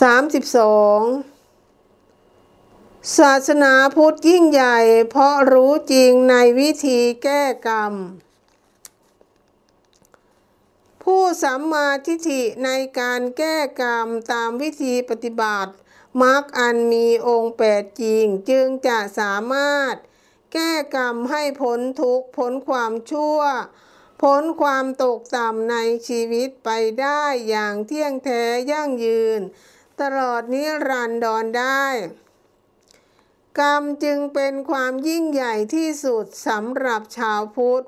32 ศาสนาพุทธยิ่งใหญ่ เพราะรู้จริงในวิธีแก้กรรม ผู้สัมมาทิฏฐิในการแก้กรรมตามวิธีปฏิบัติมรรคอันมีองค์แปดจริงจึงจะสามารถ แก้กรรมให้พ้นทุกข์พ้นความชั่ว พ้นความตกต่ำในชีวิตไปได้อย่างเที่ยงแท้ยั่งยืน ตลอดนิรันดรได้ กรรมจึงเป็นความยิ่งใหญ่ที่สุดสำหรับชาวพุทธ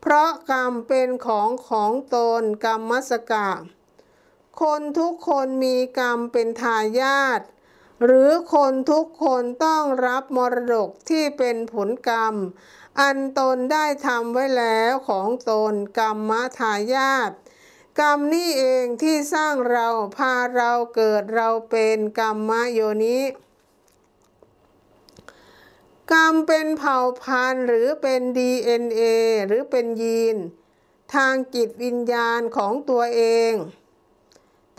เพราะกรรมเป็นของของตนกรรมมสกะ คนทุกคนมีกรรมเป็นทายาทหรือคนทุกคนต้องรับมรดกที่เป็นผลกรรม อันตนได้ทำไว้แล้วของตนกรรมทายาท กรรมนี่เองที่สร้างเราพาเราเกิดเราเป็นกรรมมโยนิกรรมเป็นเผ่าพันธุ์หรือเป็น DNA หรือเป็นยีน ทางจิตวิญญาณของตัวเอง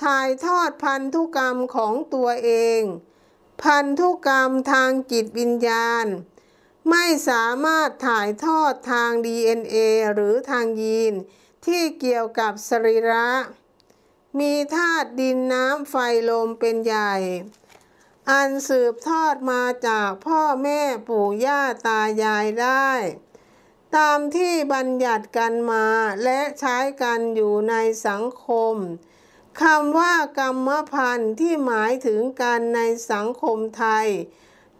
ถ่ายทอดพันธุกรรมของตัวเอง พันธุกรรมทางจิตวิญญาณ ไม่สามารถถ่ายทอดทาง DNA หรือทางยีน ที่เกี่ยวกับสรีระ มีธาตุดินน้ำไฟลมเป็นใหญ่ อันสืบทอดมาจากพ่อแม่ปู่ย่าตายายได้ ตามที่บัญญัติกันมาและใช้กันอยู่ในสังคมคำว่ากรรมพันธ์ที่หมายถึงการในสังคมไทย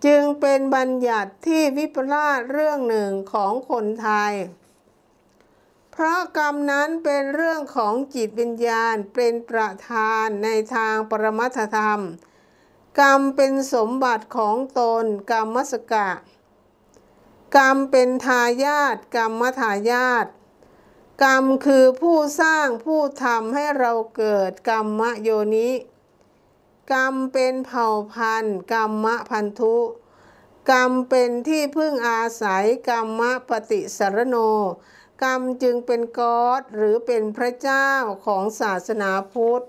จึงเป็นบัญญัติที่วิปลาสเรื่องหนึ่งของคนไทย พราะกรรมนั้นเป็นเรื่องของจิตวิญญาณเป็นประธานในทางปรมัตธรรม กรรมเป็นสมบัติของตนกรรมสกะ กรรมเป็นทายาทกรรมทายาทกรรมคือผู้สร้างผู้ทำให้เราเกิดกรรมโยนิ กรรมเป็นเผ่าพันธุ์กรรมพันธุ กรรมเป็นที่พึ่งอาศัยกรรมปฏิสรโน กรรมจึงเป็นกอดหรือเป็นพระเจ้าของศาสนาพุทธ